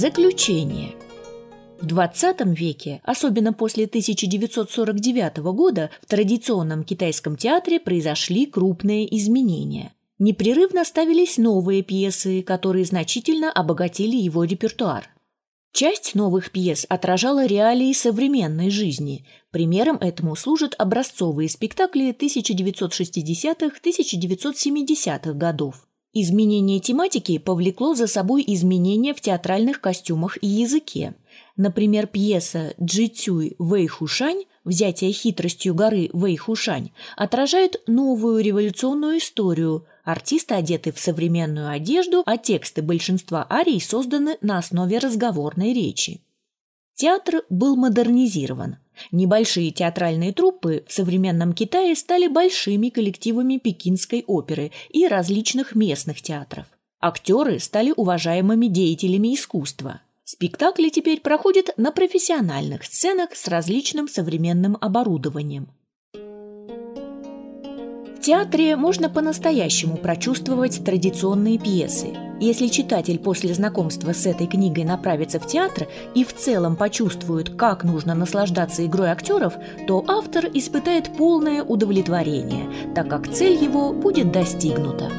Заключение. В XX веке, особенно после 1949 года, в традиционном китайском театре произошли крупные изменения. Непрерывно ставились новые пьесы, которые значительно обогатили его репертуар. Часть новых пьес отражала реалии современной жизни. Примером этому служат образцовые спектакли 1960-1970-х годов. Изменение тематики повлекло за собой изменения в театральных костюмах и языке. Например, пьеса «Джи Вэйхушань» «Взятие хитростью горы Вэйхушань» отражает новую революционную историю. Артисты одеты в современную одежду, а тексты большинства арий созданы на основе разговорной речи. Театр был модернизирован. Небольшие театральные труппы в современном Китае стали большими коллективами пекинской оперы и различных местных театров. Актеры стали уважаемыми деятелями искусства. Спектакли теперь проходят на профессиональных сценах с различным современным оборудованием театре можно по-настоящему прочувствовать традиционные пьесы. Если читатель после знакомства с этой книгой направится в театр и в целом почувствует, как нужно наслаждаться игрой актеров, то автор испытает полное удовлетворение, так как цель его будет достигнута.